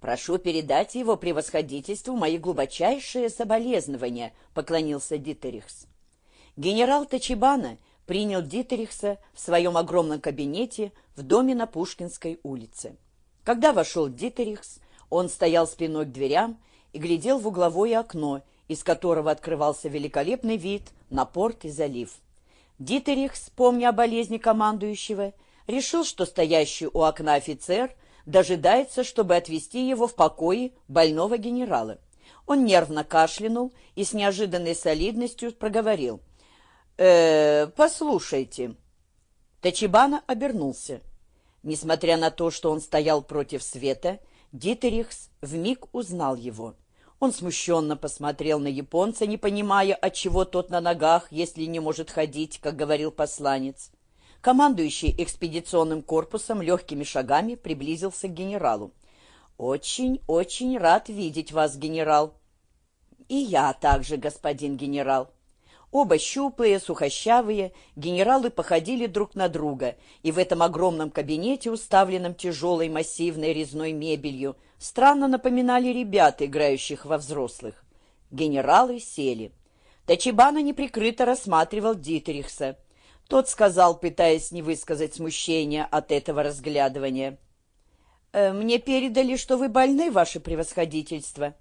«Прошу передать его превосходительству мои глубочайшие соболезнования», — поклонился Дитерихс. Генерал Тачибана принял Дитерихса в своем огромном кабинете в доме на Пушкинской улице. Когда вошел Дитерихс, он стоял спиной к дверям и глядел в угловое окно, из которого открывался великолепный вид на порт и залив. Дитерихс, помня о болезни командующего, решил, что стоящий у окна офицер дожидается, чтобы отвезти его в покое больного генерала. Он нервно кашлянул и с неожиданной солидностью проговорил. «Э, послушайте». Тачибана обернулся. Несмотря на то, что он стоял против света, Дитерихс вмиг узнал его. Он смущенно посмотрел на японца, не понимая, отчего тот на ногах, если не может ходить, как говорил посланец. Командующий экспедиционным корпусом легкими шагами приблизился к генералу. «Очень, очень рад видеть вас, генерал». «И я также, господин генерал». Оба щуплые, сухощавые, генералы походили друг на друга, и в этом огромном кабинете, уставленном тяжелой массивной резной мебелью, странно напоминали ребят, играющих во взрослых. Генералы сели. Тачибана неприкрыто рассматривал Дитерихса. Тот сказал, пытаясь не высказать смущения от этого разглядывания. «Э, «Мне передали, что вы больны, ваше превосходительство».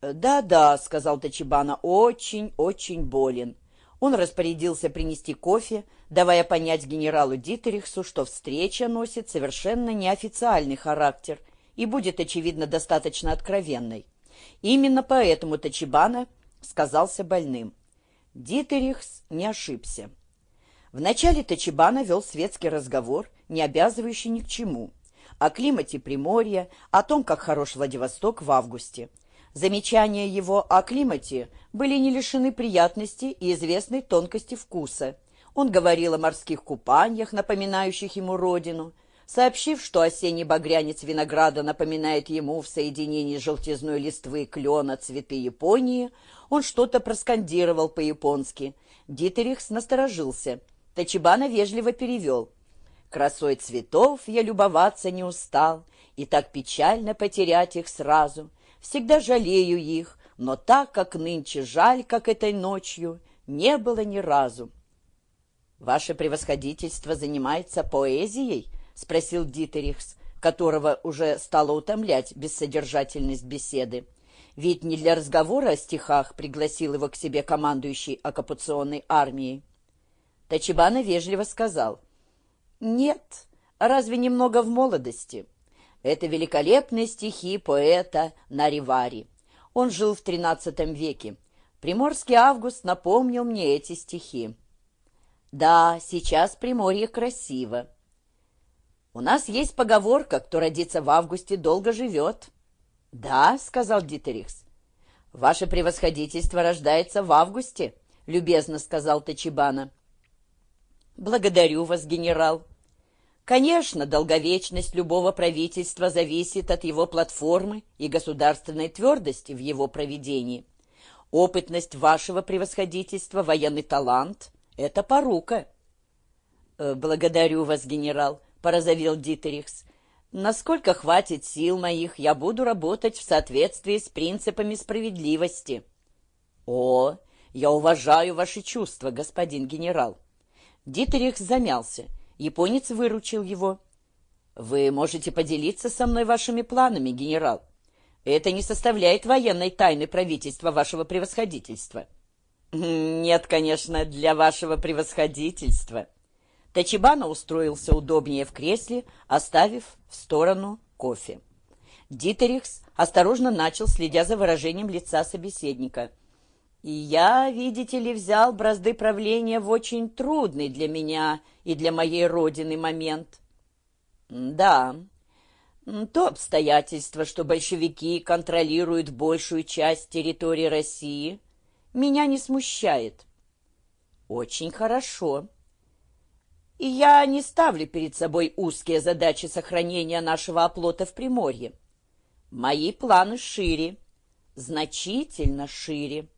«Да-да», — сказал Тачибана, — «очень-очень болен». Он распорядился принести кофе, давая понять генералу Дитерихсу, что встреча носит совершенно неофициальный характер и будет, очевидно, достаточно откровенной. Именно поэтому Тачибана сказался больным. Дитерихс не ошибся. Вначале Тачибана вел светский разговор, не обязывающий ни к чему, о климате Приморья, о том, как хорош Владивосток в августе. Замечания его о климате были не лишены приятности и известной тонкости вкуса. Он говорил о морских купаниях, напоминающих ему родину, сообщив, что осенний багрянец винограда напоминает ему в соединении желтизной листвы клена цветы Японии, он что-то проскандировал по-японски. Дитерихс насторожился. Тачибана вежливо перевел. «Красой цветов я любоваться не устал, и так печально потерять их сразу» всегда жалею их, но так, как нынче жаль, как этой ночью, не было ни разу. «Ваше превосходительство занимается поэзией?» — спросил Дитерихс, которого уже стало утомлять бессодержательность беседы. Ведь не для разговора о стихах пригласил его к себе командующий оккупационной армией. Тачибана вежливо сказал, «Нет, разве немного в молодости?» Это великолепные стихи поэта Наривари. Он жил в XIII веке. Приморский август напомнил мне эти стихи. Да, сейчас Приморье красиво. У нас есть поговорка, кто родится в августе, долго живет. Да, сказал Дитерихс. Ваше превосходительство рождается в августе, любезно сказал Тачибана. Благодарю вас, генерал. Конечно, долговечность любого правительства зависит от его платформы и государственной твердости в его проведении. Опытность вашего превосходительства, военный талант — это порука. «Э, «Благодарю вас, генерал», — порозовел Дитерихс. «Насколько хватит сил моих, я буду работать в соответствии с принципами справедливости». «О, я уважаю ваши чувства, господин генерал». Дитерихс замялся — Японец выручил его. «Вы можете поделиться со мной вашими планами, генерал. Это не составляет военной тайны правительства вашего превосходительства». «Нет, конечно, для вашего превосходительства». Тачибана устроился удобнее в кресле, оставив в сторону кофе. Дитерихс осторожно начал, следя за выражением лица собеседника. И я, видите ли, взял бразды правления в очень трудный для меня и для моей родины момент. Да, то обстоятельство, что большевики контролируют большую часть территории России, меня не смущает. Очень хорошо. И я не ставлю перед собой узкие задачи сохранения нашего оплота в Приморье. Мои планы шире, значительно шире.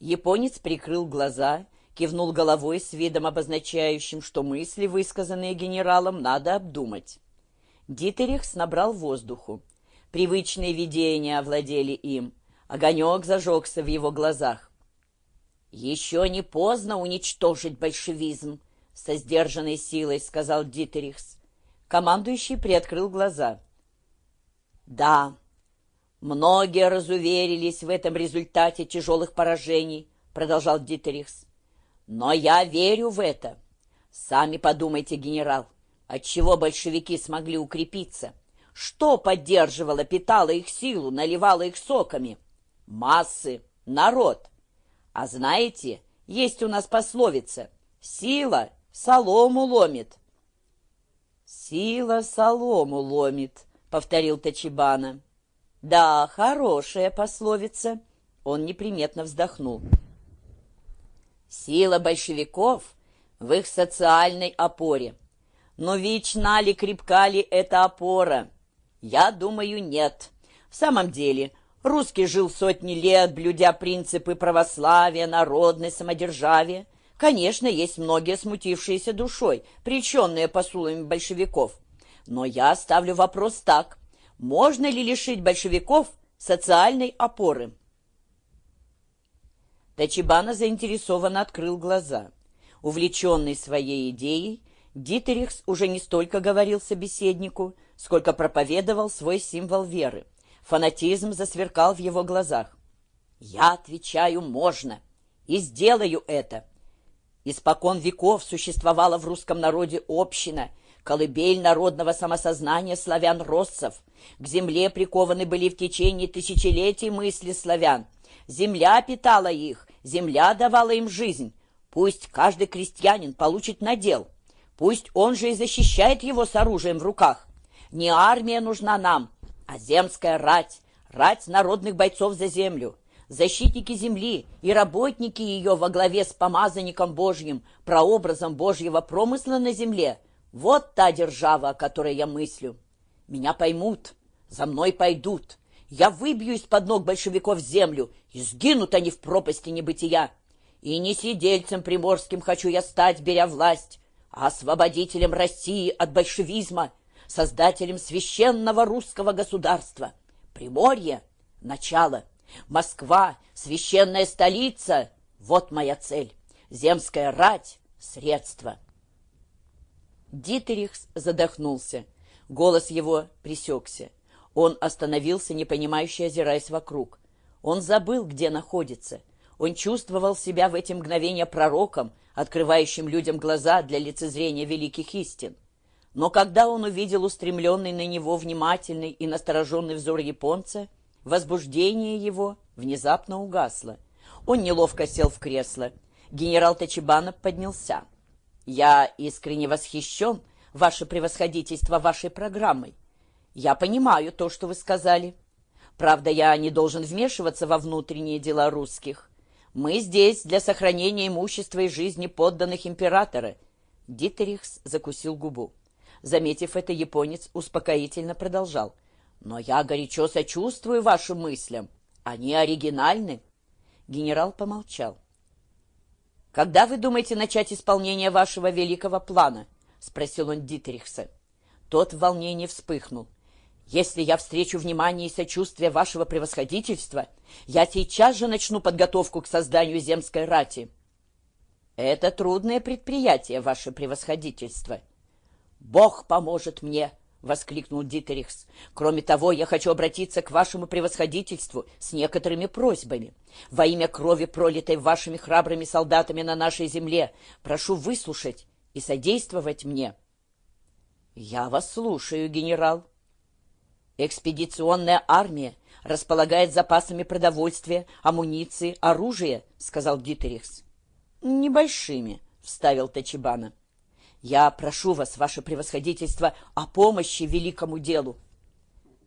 Японец прикрыл глаза, кивнул головой с видом обозначающим, что мысли, высказанные генералом, надо обдумать. Дитерихс набрал воздуху. Привычные видения овладели им. Огонек зажегся в его глазах. «Еще не поздно уничтожить большевизм», — со сдержанной силой сказал Дитерихс. Командующий приоткрыл глаза. «Да, многие разуверились в этом результате тяжелых поражений», — продолжал Дитерихс. «Но я верю в это. Сами подумайте, генерал, отчего большевики смогли укрепиться? Что поддерживало, питало их силу, наливало их соками? Массы, народ. А знаете, есть у нас пословица «Сила солому ломит». «Сила солому ломит», — повторил Тачибана. «Да, хорошая пословица», — он неприметно вздохнул. «Сила большевиков в их социальной опоре. Но вечна ли, крепка ли эта опора? Я думаю, нет. В самом деле, русский жил сотни лет, блюдя принципы православия, народной самодержавия. Конечно, есть многие смутившиеся душой, приченные посулами большевиков. Но я ставлю вопрос так. Можно ли лишить большевиков социальной опоры? Тачибана заинтересованно открыл глаза. Увлеченный своей идеей, Дитерихс уже не столько говорил собеседнику, сколько проповедовал свой символ веры. Фанатизм засверкал в его глазах. «Я отвечаю, можно, и сделаю это. Испокон веков существовала в русском народе община, колыбель народного самосознания славян-россов. К земле прикованы были в течение тысячелетий мысли славян. Земля питала их, земля давала им жизнь. Пусть каждый крестьянин получит надел. Пусть он же и защищает его с оружием в руках. Не армия нужна нам, а земская рать, рать народных бойцов за землю, защитники земли и работники ее во главе с помазанником Божьим, прообразом Божьего промысла на земле. Вот та держава, о которой я мыслю. Меня поймут, за мной пойдут. Я выбью из-под ног большевиков землю, и сгинут они в пропасти небытия. И не сидельцем приморским хочу я стать, беря власть, а освободителем России от большевизма, создателем священного русского государства. Приморье — начало. Москва — священная столица. Вот моя цель. Земская рать — средство. Дитерихс задохнулся. Голос его пресекся. Он остановился, непонимающе озираясь вокруг. Он забыл, где находится. Он чувствовал себя в эти мгновения пророком, открывающим людям глаза для лицезрения великих истин. Но когда он увидел устремленный на него внимательный и настороженный взор японца, возбуждение его внезапно угасло. Он неловко сел в кресло. Генерал Тачибана поднялся. «Я искренне восхищен, ваше превосходительство, вашей программой. Я понимаю то, что вы сказали. Правда, я не должен вмешиваться во внутренние дела русских. Мы здесь для сохранения имущества и жизни подданных императора». Дитерихс закусил губу. Заметив это, японец успокоительно продолжал. «Но я горячо сочувствую вашим мыслям. Они оригинальны». Генерал помолчал. «Когда вы думаете начать исполнение вашего великого плана?» — спросил он Дитерихса. Тот в волнении вспыхнул. Если я встречу внимание и сочувствие вашего превосходительства, я сейчас же начну подготовку к созданию земской рати. Это трудное предприятие, ваше превосходительство. Бог поможет мне, — воскликнул Дитерихс. «Кроме того, я хочу обратиться к вашему превосходительству с некоторыми просьбами. Во имя крови, пролитой вашими храбрыми солдатами на нашей земле, прошу выслушать и содействовать мне». «Я вас слушаю, генерал», «Экспедиционная армия располагает запасами продовольствия, амуниции, оружия», — сказал Дитерихс. «Небольшими», — вставил Тачибана. «Я прошу вас, ваше превосходительство, о помощи великому делу».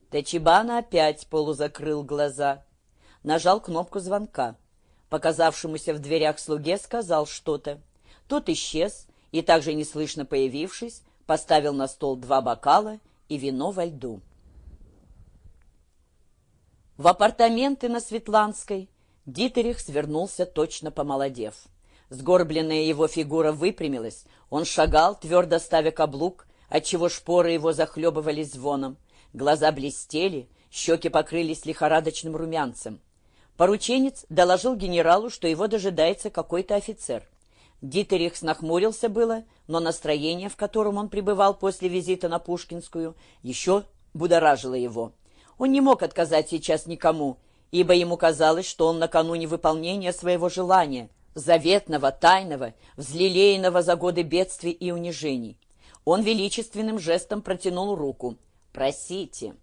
Тачибана опять полузакрыл глаза. Нажал кнопку звонка. Показавшемуся в дверях слуге сказал что-то. Тот исчез и, также неслышно появившись, поставил на стол два бокала и вино во льду. В апартаменты на Светланской Дитерих свернулся, точно помолодев. Сгорбленная его фигура выпрямилась, он шагал, твердо ставя каблук, отчего шпоры его захлебывались звоном. Глаза блестели, Щеки покрылись лихорадочным румянцем. Порученец доложил генералу, что его дожидается какой-то офицер. Дитерихс нахмурился было, но настроение, в котором он пребывал после визита на Пушкинскую, еще будоражило его. Он не мог отказать сейчас никому, ибо ему казалось, что он накануне выполнения своего желания, заветного, тайного, взлелеянного за годы бедствий и унижений. Он величественным жестом протянул руку. «Просите».